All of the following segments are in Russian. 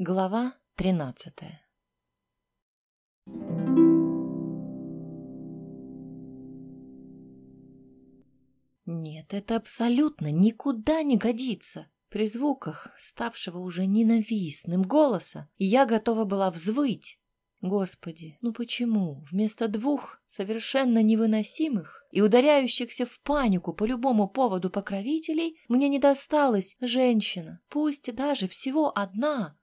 Глава тринадцатая Нет, это абсолютно никуда не годится. При звуках, ставшего уже ненавистным голоса, я готова была взвыть. Господи, ну почему вместо двух совершенно невыносимых и ударяющихся в панику по любому поводу покровителей мне не досталась женщина, пусть даже всего одна?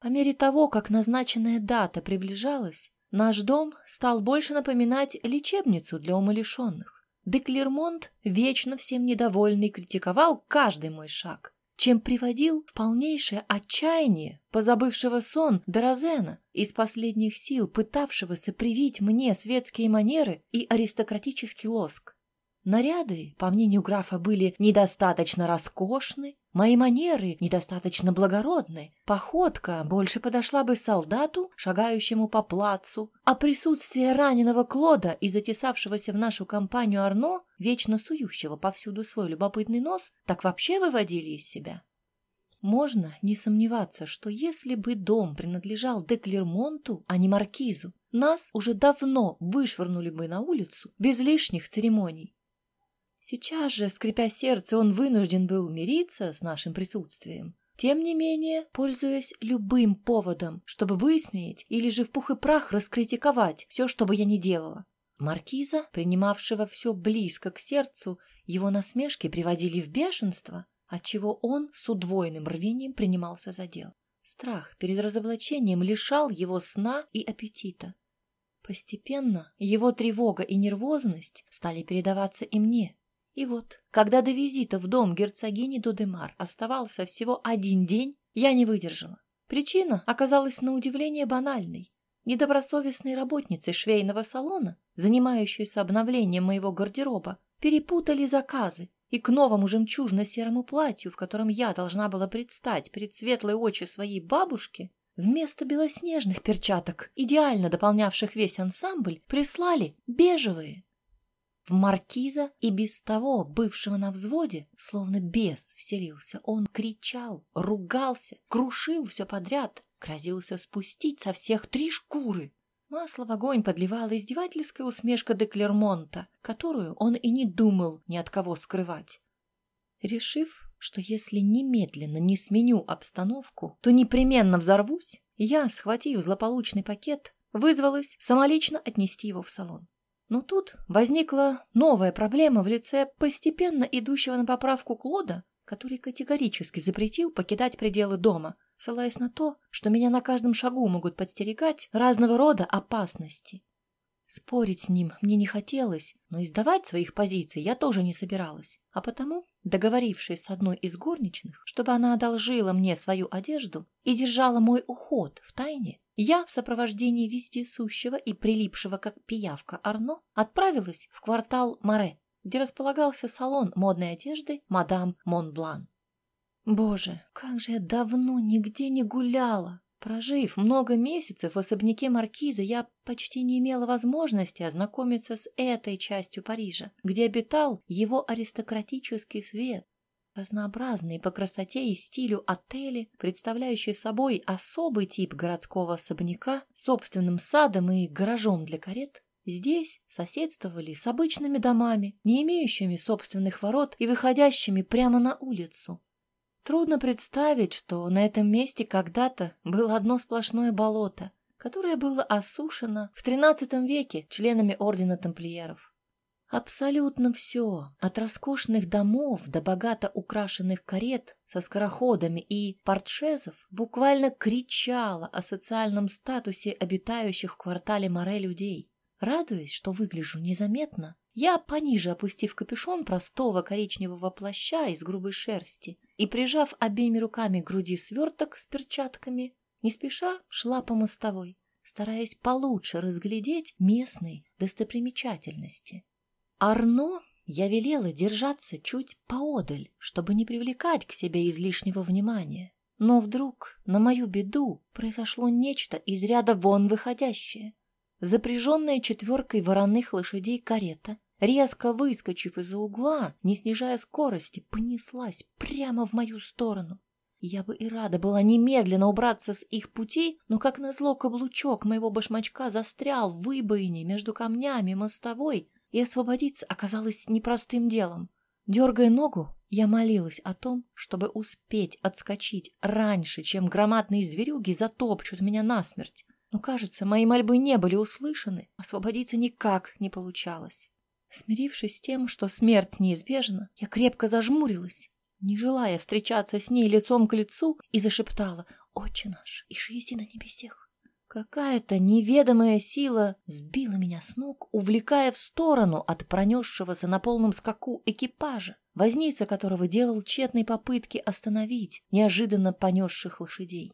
По мере того, как назначенная дата приближалась, наш дом стал больше напоминать лечебницу для умалишенных. Деклермонт, вечно всем недовольный, критиковал каждый мой шаг, чем приводил в полнейшее отчаяние позабывшего сон Дорозена, из последних сил пытавшегося привить мне светские манеры и аристократический лоск. Наряды, по мнению графа, были недостаточно роскошны, мои манеры недостаточно благородны, походка больше подошла бы солдату, шагающему по плацу, а присутствие раненого Клода и затесавшегося в нашу компанию Арно, вечно сующего повсюду свой любопытный нос, так вообще выводили из себя. Можно не сомневаться, что если бы дом принадлежал де Клермонту, а не Маркизу, нас уже давно вышвырнули бы на улицу без лишних церемоний. Сейчас же, скрипя сердце, он вынужден был мириться с нашим присутствием. Тем не менее, пользуясь любым поводом, чтобы высмеять или же в пух и прах раскритиковать все, что бы я ни делала. Маркиза, принимавшего все близко к сердцу, его насмешки приводили в бешенство, отчего он с удвоенным рвением принимался за дело. Страх перед разоблачением лишал его сна и аппетита. Постепенно его тревога и нервозность стали передаваться и мне. И вот, когда до визита в дом герцогини Дудемар оставался всего один день, я не выдержала. Причина оказалась на удивление банальной. Недобросовестные работницы швейного салона, занимающиеся обновлением моего гардероба, перепутали заказы, и к новому жемчужно-серому платью, в котором я должна была предстать перед светлой очи своей бабушки, вместо белоснежных перчаток, идеально дополнявших весь ансамбль, прислали бежевые. В маркиза и без того, бывшего на взводе, словно бес вселился. Он кричал, ругался, крушил все подряд, грозился спустить со всех три шкуры. Масло в огонь подливала издевательская усмешка де Клермонта, которую он и не думал ни от кого скрывать. Решив, что если немедленно не сменю обстановку, то непременно взорвусь, я, схватив злополучный пакет, вызвалась самолично отнести его в салон. Но тут возникла новая проблема в лице постепенно идущего на поправку Клода, который категорически запретил покидать пределы дома, ссылаясь на то, что меня на каждом шагу могут подстерегать разного рода опасности. Спорить с ним мне не хотелось, но издавать своих позиций я тоже не собиралась, а потому, договорившись с одной из горничных, чтобы она одолжила мне свою одежду и держала мой уход в тайне, я в сопровождении вездесущего и прилипшего как пиявка Арно отправилась в квартал Море, где располагался салон модной одежды мадам Монблан. Боже, как же я давно нигде не гуляла! Прожив много месяцев в особняке маркиза, я почти не имела возможности ознакомиться с этой частью Парижа, где обитал его аристократический свет, Разнообразные по красоте и стилю отели, представляющие собой особый тип городского особняка собственным садом и гаражом для карет, здесь соседствовали с обычными домами, не имеющими собственных ворот и выходящими прямо на улицу. Трудно представить, что на этом месте когда-то было одно сплошное болото, которое было осушено в XIII веке членами Ордена Тамплиеров. Абсолютно все, от роскошных домов до богато украшенных карет со скороходами и портшезов, буквально кричало о социальном статусе обитающих в квартале Море людей. Радуясь, что выгляжу незаметно, я, пониже опустив капюшон простого коричневого плаща из грубой шерсти и прижав обеими руками к груди сверток с перчатками, не спеша шла по мостовой, стараясь получше разглядеть местные достопримечательности. Арно я велела держаться чуть поодаль, чтобы не привлекать к себе излишнего внимания. Но вдруг, на мою беду, произошло нечто из ряда вон выходящее. Запряженная четверкой вороных лошадей карета, резко выскочив из-за угла, не снижая скорости, понеслась прямо в мою сторону. Я бы и рада была немедленно убраться с их путей, но как назло каблучок моего башмачка застрял в выбоине между камнями мостовой, и освободиться оказалось непростым делом. Дергая ногу, я молилась о том, чтобы успеть отскочить раньше, чем громадные зверюги затопчут меня насмерть. Но, кажется, мои мольбы не были услышаны, освободиться никак не получалось. Смирившись с тем, что смерть неизбежна, я крепко зажмурилась не желая встречаться с ней лицом к лицу, и зашептала «Отче наш, и жизни на небесех». Какая-то неведомая сила сбила меня с ног, увлекая в сторону от пронесшегося на полном скаку экипажа, возница которого делал тщетные попытки остановить неожиданно понесших лошадей.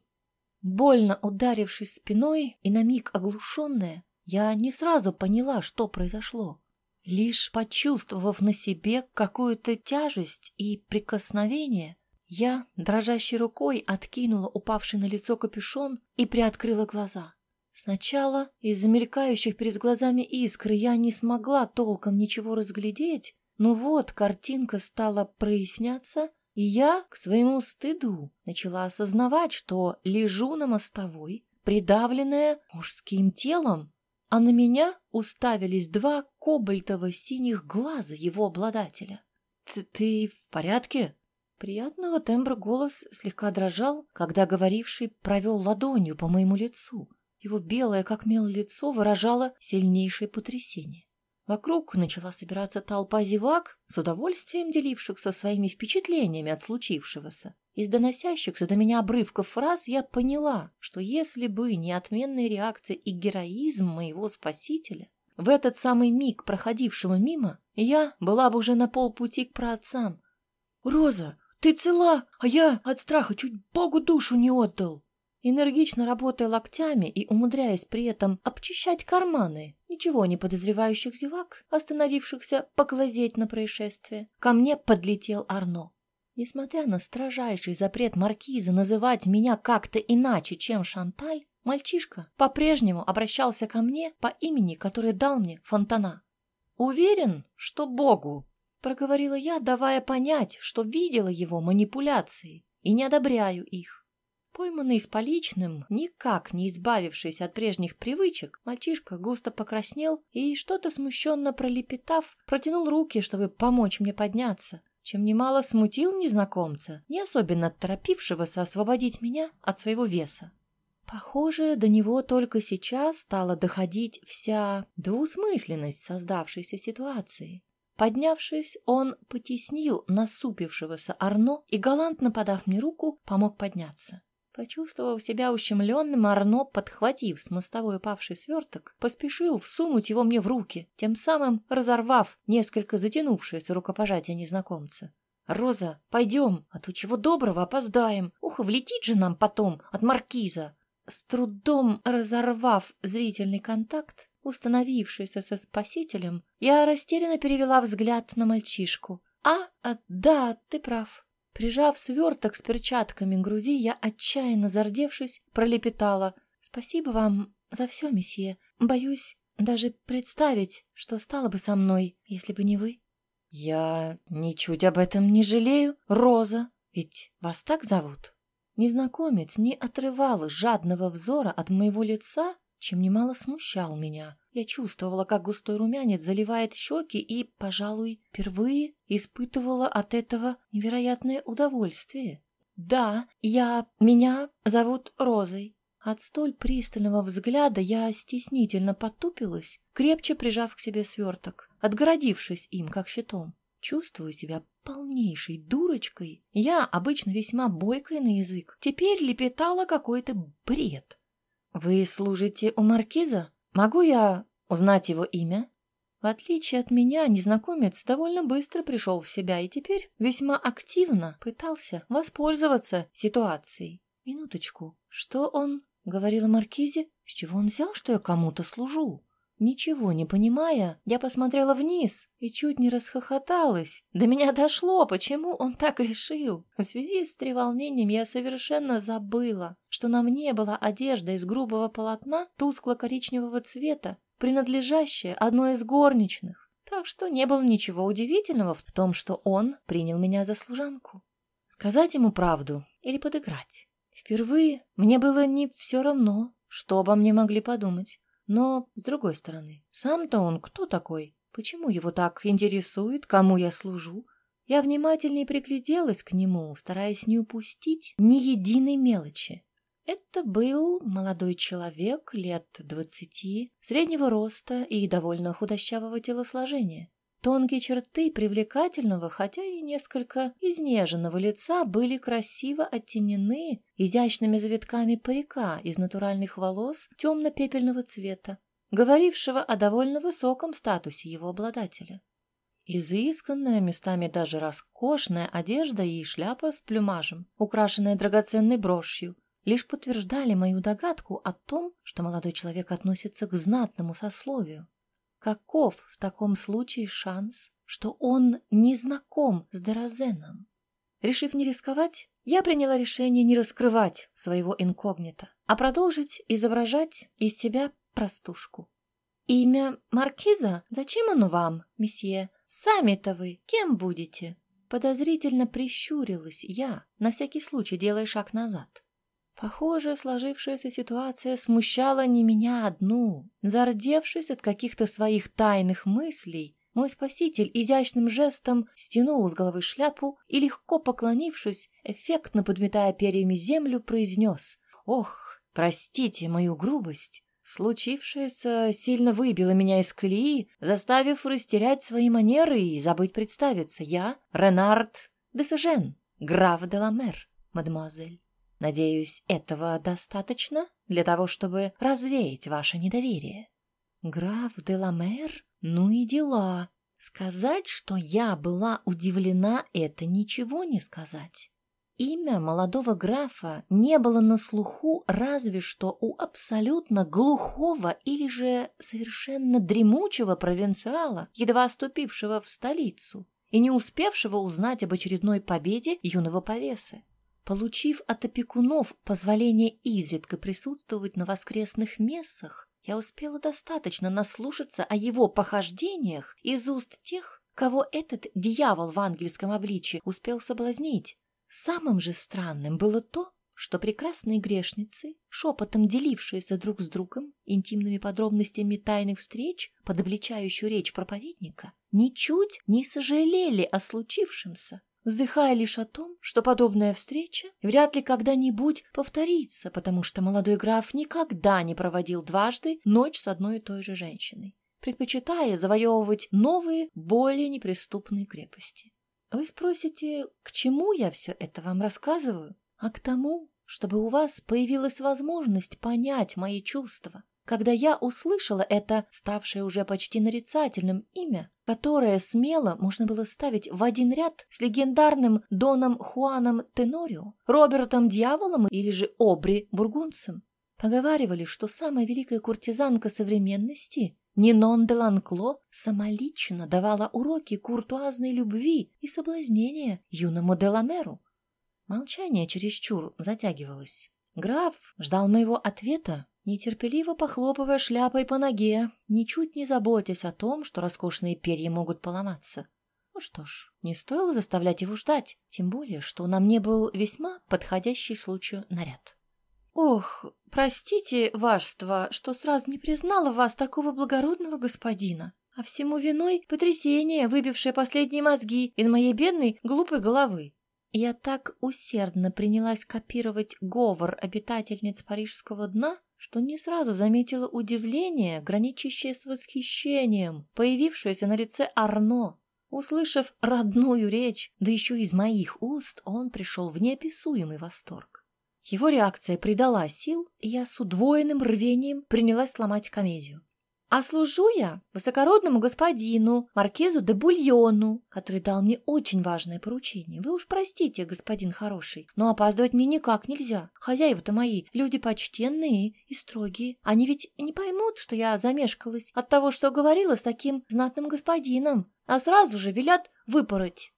Больно ударившись спиной и на миг оглушенная, я не сразу поняла, что произошло. Лишь почувствовав на себе какую-то тяжесть и прикосновение, я, дрожащей рукой, откинула упавший на лицо капюшон и приоткрыла глаза. Сначала из-за мелькающих перед глазами искры я не смогла толком ничего разглядеть, но вот картинка стала проясняться, и я, к своему стыду, начала осознавать, что лежу на мостовой, придавленная мужским телом, а на меня уставились два кобальтово-синих глаза его обладателя. «Ты, «Ты в порядке?» Приятного тембра голос слегка дрожал, когда говоривший провел ладонью по моему лицу. Его белое, как мел, лицо выражало сильнейшее потрясение. Вокруг начала собираться толпа зевак, с удовольствием делившихся своими впечатлениями от случившегося. Из доносящихся до меня обрывков фраз я поняла, что если бы не отменная реакция и героизм моего спасителя, в этот самый миг проходившего мимо, я была бы уже на полпути к праотцам. «Роза, ты цела, а я от страха чуть Богу душу не отдал!» Энергично работая локтями и умудряясь при этом обчищать карманы, ничего не подозревающих зевак, остановившихся поглазеть на происшествие, ко мне подлетел Арно. Несмотря на строжайший запрет маркиза называть меня как-то иначе, чем Шанталь, мальчишка по-прежнему обращался ко мне по имени, которое дал мне Фонтана. «Уверен, что Богу», — проговорила я, давая понять, что видела его манипуляции и не одобряю их. Пойманный с поличным, никак не избавившись от прежних привычек, мальчишка густо покраснел и, что-то смущенно пролепетав, протянул руки, чтобы помочь мне подняться, чем немало смутил незнакомца, не особенно торопившегося освободить меня от своего веса. Похоже, до него только сейчас стала доходить вся двусмысленность создавшейся ситуации. Поднявшись, он потеснил насупившегося Арно и, галантно подав мне руку, помог подняться. Почувствовав себя ущемленным, Арно, подхватив с мостовой упавший сверток, поспешил всунуть его мне в руки, тем самым разорвав несколько затянувшееся рукопожатие незнакомца. «Роза, пойдем, а то чего доброго опоздаем. Ух, влетит же нам потом от маркиза!» С трудом разорвав зрительный контакт, установившийся со спасителем, я растерянно перевела взгляд на мальчишку. «А, а да, ты прав. Прижав сверток с перчатками к груди, я, отчаянно зардевшись, пролепетала. «Спасибо вам за все, месье. Боюсь даже представить, что стало бы со мной, если бы не вы». «Я ничуть об этом не жалею, Роза, ведь вас так зовут?» Незнакомец не отрывал жадного взора от моего лица, чем немало смущал меня. Я чувствовала, как густой румянец заливает щеки и, пожалуй, впервые испытывала от этого невероятное удовольствие. «Да, я... меня зовут Розой». От столь пристального взгляда я стеснительно потупилась, крепче прижав к себе сверток, отгородившись им, как щитом. Чувствую себя полнейшей дурочкой. Я, обычно весьма бойкая на язык, теперь лепетала какой-то бред. «Вы служите у маркиза?» Могу я узнать его имя? В отличие от меня, незнакомец довольно быстро пришел в себя и теперь весьма активно пытался воспользоваться ситуацией. Минуточку, что он говорил Маркизе? С чего он взял, что я кому-то служу? Ничего не понимая, я посмотрела вниз и чуть не расхохоталась. До меня дошло, почему он так решил. В связи с треволнением я совершенно забыла, что на мне была одежда из грубого полотна тускло-коричневого цвета, принадлежащая одной из горничных. Так что не было ничего удивительного в том, что он принял меня за служанку. Сказать ему правду или подыграть. Впервые мне было не все равно, что обо мне могли подумать. Но, с другой стороны, сам-то он кто такой? Почему его так интересует, кому я служу? Я внимательнее пригляделась к нему, стараясь не упустить ни единой мелочи. Это был молодой человек лет двадцати, среднего роста и довольно худощавого телосложения. Тонкие черты привлекательного, хотя и несколько изнеженного лица были красиво оттенены изящными завитками парика из натуральных волос темно-пепельного цвета, говорившего о довольно высоком статусе его обладателя. Изысканная, местами даже роскошная одежда и шляпа с плюмажем, украшенная драгоценной брошью, лишь подтверждали мою догадку о том, что молодой человек относится к знатному сословию. Каков в таком случае шанс, что он не знаком с Деразеном? Решив не рисковать, я приняла решение не раскрывать своего инкогнито, а продолжить изображать из себя простушку. «Имя Маркиза? Зачем оно вам, месье? Сами-то вы кем будете?» Подозрительно прищурилась я, на всякий случай делая шаг назад. Похоже, сложившаяся ситуация смущала не меня одну. Зардевшись от каких-то своих тайных мыслей, мой спаситель изящным жестом стянул с головы шляпу и, легко поклонившись, эффектно подметая перьями землю, произнес «Ох, простите мою грубость». Случившееся сильно выбило меня из колеи, заставив растерять свои манеры и забыть представиться. Я Ренард де Сажен, граф де Ламер, мадемуазель. Надеюсь, этого достаточно для того, чтобы развеять ваше недоверие. Граф де Ламер? Ну и дела. Сказать, что я была удивлена, это ничего не сказать. Имя молодого графа не было на слуху разве что у абсолютно глухого или же совершенно дремучего провинциала, едва ступившего в столицу и не успевшего узнать об очередной победе юного повесы. Получив от опекунов позволение изредка присутствовать на воскресных мессах, я успела достаточно наслушаться о его похождениях из уст тех, кого этот дьявол в ангельском обличье успел соблазнить. Самым же странным было то, что прекрасные грешницы, шепотом делившиеся друг с другом интимными подробностями тайных встреч под обличающую речь проповедника, ничуть не сожалели о случившемся, вздыхая лишь о том, что подобная встреча вряд ли когда-нибудь повторится, потому что молодой граф никогда не проводил дважды ночь с одной и той же женщиной, предпочитая завоевывать новые, более неприступные крепости. Вы спросите, к чему я все это вам рассказываю? А к тому, чтобы у вас появилась возможность понять мои чувства, когда я услышала это, ставшее уже почти нарицательным имя, которое смело можно было ставить в один ряд с легендарным Доном Хуаном Тенорио, Робертом Дьяволом или же Обри Бургунцем. Поговаривали, что самая великая куртизанка современности Нинон де Ланкло самолично давала уроки куртуазной любви и соблазнения юному Деламеру. Молчание чересчур затягивалось. Граф ждал моего ответа, нетерпеливо похлопывая шляпой по ноге, ничуть не заботясь о том, что роскошные перья могут поломаться. Ну что ж, не стоило заставлять его ждать, тем более, что на мне был весьма подходящий случаю наряд. «Ох, простите, вашество, что сразу не признала вас такого благородного господина, а всему виной потрясение, выбившее последние мозги из моей бедной глупой головы. Я так усердно принялась копировать говор обитательниц парижского дна, что не сразу заметила удивление, граничащее с восхищением, появившееся на лице Арно. Услышав родную речь, да еще из моих уст, он пришел в неописуемый восторг. Его реакция придала сил, и я с удвоенным рвением принялась сломать комедию. А служу я высокородному господину, маркизу де Бульону, который дал мне очень важное поручение. Вы уж простите, господин хороший, но опаздывать мне никак нельзя. Хозяева-то мои люди почтенные и строгие. Они ведь не поймут, что я замешкалась от того, что говорила с таким знатным господином, а сразу же велят выпороть.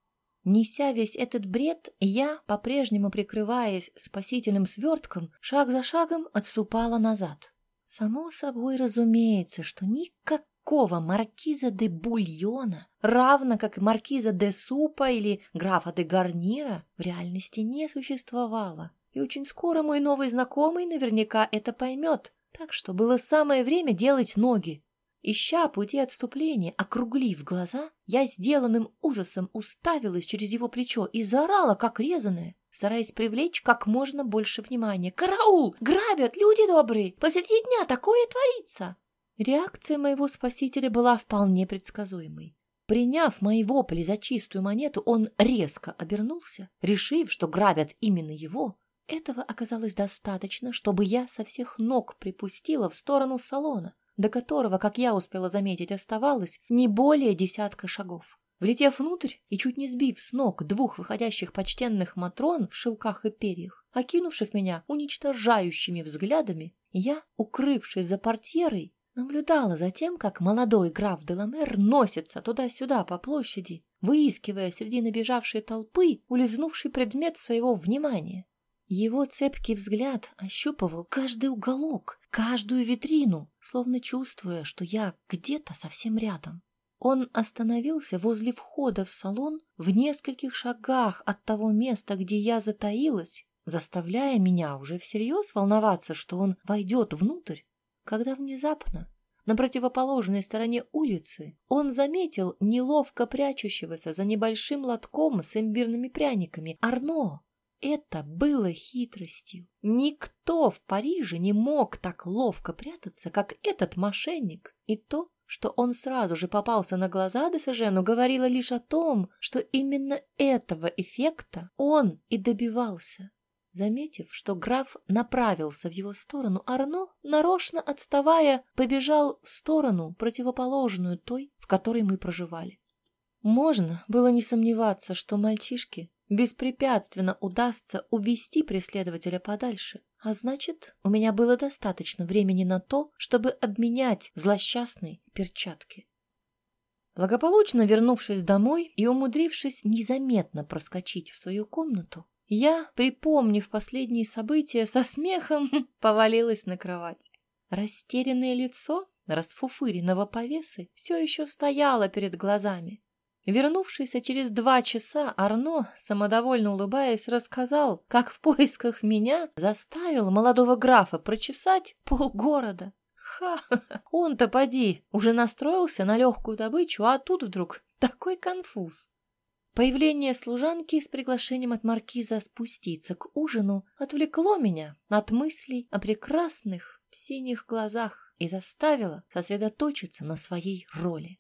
Неся весь этот бред, я, по-прежнему прикрываясь спасительным свертком, шаг за шагом отступала назад. Само собой разумеется, что никакого маркиза де Бульона, равно как маркиза де Супа или графа де Гарнира, в реальности не существовало. И очень скоро мой новый знакомый наверняка это поймет, так что было самое время делать ноги. Ища пути отступления, округлив глаза, я сделанным ужасом уставилась через его плечо и заорала, как резаная, стараясь привлечь как можно больше внимания. «Караул! Грабят! Люди добрые! Посреди дня такое творится!» Реакция моего спасителя была вполне предсказуемой. Приняв мои вопли за чистую монету, он резко обернулся, решив, что грабят именно его. Этого оказалось достаточно, чтобы я со всех ног припустила в сторону салона до которого, как я успела заметить, оставалось не более десятка шагов. Влетев внутрь и чуть не сбив с ног двух выходящих почтенных матрон в шелках и перьях, окинувших меня уничтожающими взглядами, я, укрывшись за портьерой, наблюдала за тем, как молодой граф Деламер носится туда-сюда по площади, выискивая среди набежавшей толпы улизнувший предмет своего внимания. Его цепкий взгляд ощупывал каждый уголок, каждую витрину, словно чувствуя, что я где-то совсем рядом. Он остановился возле входа в салон в нескольких шагах от того места, где я затаилась, заставляя меня уже всерьез волноваться, что он войдет внутрь, когда внезапно на противоположной стороне улицы он заметил неловко прячущегося за небольшим лотком с имбирными пряниками Арно, это было хитростью. Никто в Париже не мог так ловко прятаться, как этот мошенник. И то, что он сразу же попался на глаза Десажену, говорило лишь о том, что именно этого эффекта он и добивался. Заметив, что граф направился в его сторону, Арно, нарочно отставая, побежал в сторону, противоположную той, в которой мы проживали. Можно было не сомневаться, что мальчишки беспрепятственно удастся увести преследователя подальше. А значит, у меня было достаточно времени на то, чтобы обменять злосчастные перчатки. Благополучно вернувшись домой и умудрившись незаметно проскочить в свою комнату, я, припомнив последние события, со смехом повалилась на кровать. Растерянное лицо расфуфыренного повесы все еще стояло перед глазами. Вернувшийся через два часа Арно, самодовольно улыбаясь, рассказал, как в поисках меня заставил молодого графа прочесать полгорода. Ха! Он-то поди, уже настроился на легкую добычу, а тут вдруг такой конфуз. Появление служанки с приглашением от маркиза спуститься к ужину отвлекло меня от мыслей о прекрасных синих глазах и заставило сосредоточиться на своей роли.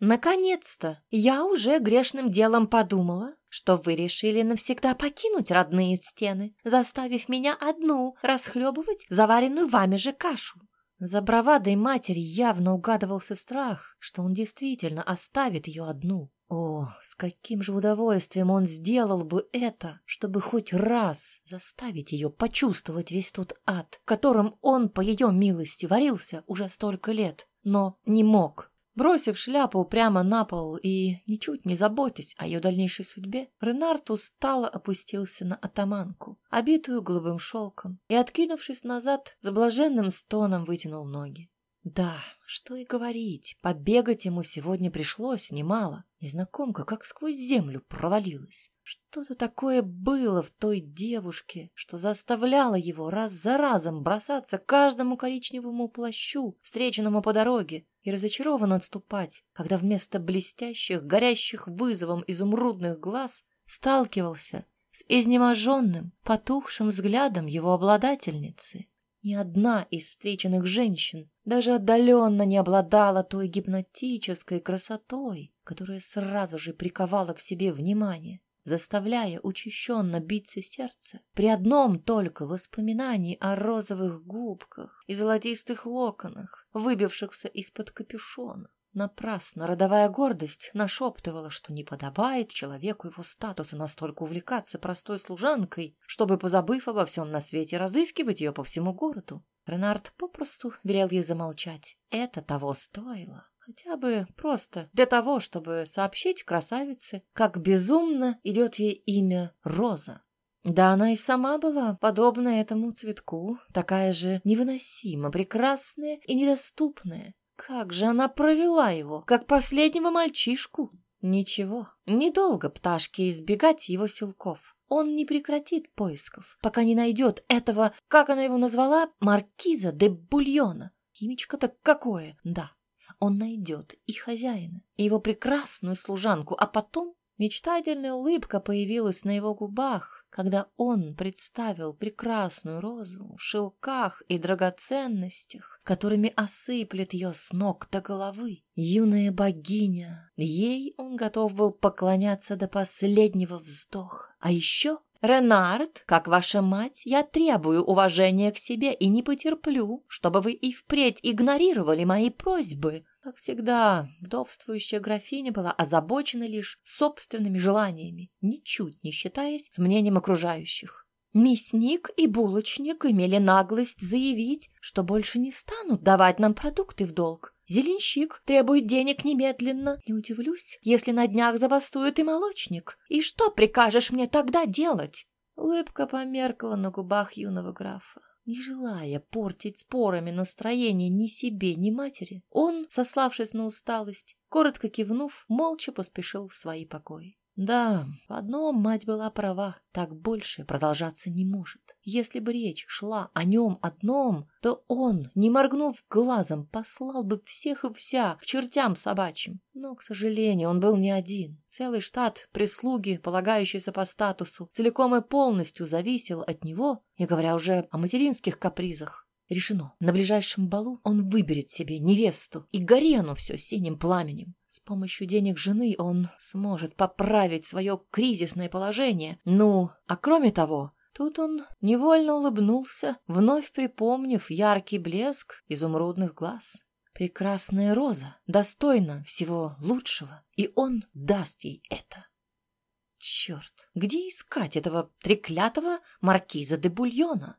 Наконец-то! Я уже грешным делом подумала, что вы решили навсегда покинуть родные стены, заставив меня одну расхлебывать заваренную вами же кашу. За бравадой матери явно угадывался страх, что он действительно оставит ее одну. О, с каким же удовольствием он сделал бы это, чтобы хоть раз заставить ее почувствовать весь тот ад, в котором он, по ее милости, варился уже столько лет, но не мог. Бросив шляпу прямо на пол и, ничуть не заботясь о ее дальнейшей судьбе, Ренард устало опустился на атаманку, обитую голубым шелком, и, откинувшись назад, с блаженным стоном вытянул ноги. Да, что и говорить, побегать ему сегодня пришлось немало. Незнакомка как сквозь землю провалилась. Что-то такое было в той девушке, что заставляло его раз за разом бросаться каждому коричневому плащу, встреченному по дороге, и разочарованно отступать, когда вместо блестящих, горящих вызовом изумрудных глаз сталкивался с изнеможенным, потухшим взглядом его обладательницы. Ни одна из встреченных женщин даже отдаленно не обладала той гипнотической красотой, которая сразу же приковала к себе внимание заставляя учащенно биться сердце при одном только воспоминании о розовых губках и золотистых локонах, выбившихся из-под капюшона. Напрасно родовая гордость нашептывала, что не подобает человеку его статуса настолько увлекаться простой служанкой, чтобы, позабыв обо всем на свете, разыскивать ее по всему городу. Ренард попросту велел ей замолчать. Это того стоило. Хотя бы просто для того, чтобы сообщить красавице, как безумно идет ей имя Роза. Да она и сама была подобна этому цветку, такая же невыносимо прекрасная и недоступная. Как же она провела его, как последнего мальчишку? Ничего, недолго пташке избегать его силков. Он не прекратит поисков, пока не найдет этого, как она его назвала, маркиза де Бульона. Имечко-то какое, да. Он найдет и хозяина, и его прекрасную служанку, а потом мечтательная улыбка появилась на его губах, когда он представил прекрасную розу в шелках и драгоценностях, которыми осыплет ее с ног до головы. Юная богиня, ей он готов был поклоняться до последнего вздоха. А еще Ренард, как ваша мать, я требую уважения к себе и не потерплю, чтобы вы и впредь игнорировали мои просьбы. Как всегда, вдовствующая графиня была озабочена лишь собственными желаниями, ничуть не считаясь с мнением окружающих. Мясник и булочник имели наглость заявить, что больше не станут давать нам продукты в долг. Зеленщик требует денег немедленно. Не удивлюсь, если на днях забастует и молочник. И что прикажешь мне тогда делать? Улыбка померкла на губах юного графа. Не желая портить спорами настроение ни себе, ни матери, он, сославшись на усталость, коротко кивнув, молча поспешил в свои покои. Да, в одном мать была права, так больше продолжаться не может. Если бы речь шла о нем одном, то он, не моргнув глазом, послал бы всех и вся к чертям собачьим. Но, к сожалению, он был не один. Целый штат прислуги, полагающийся по статусу, целиком и полностью зависел от него, не говоря уже о материнских капризах. Решено. На ближайшем балу он выберет себе невесту, и гори оно все синим пламенем. С помощью денег жены он сможет поправить свое кризисное положение. Ну, а кроме того, тут он невольно улыбнулся, вновь припомнив яркий блеск изумрудных глаз. Прекрасная роза, достойна всего лучшего, и он даст ей это. Черт, где искать этого треклятого маркиза де Бульона?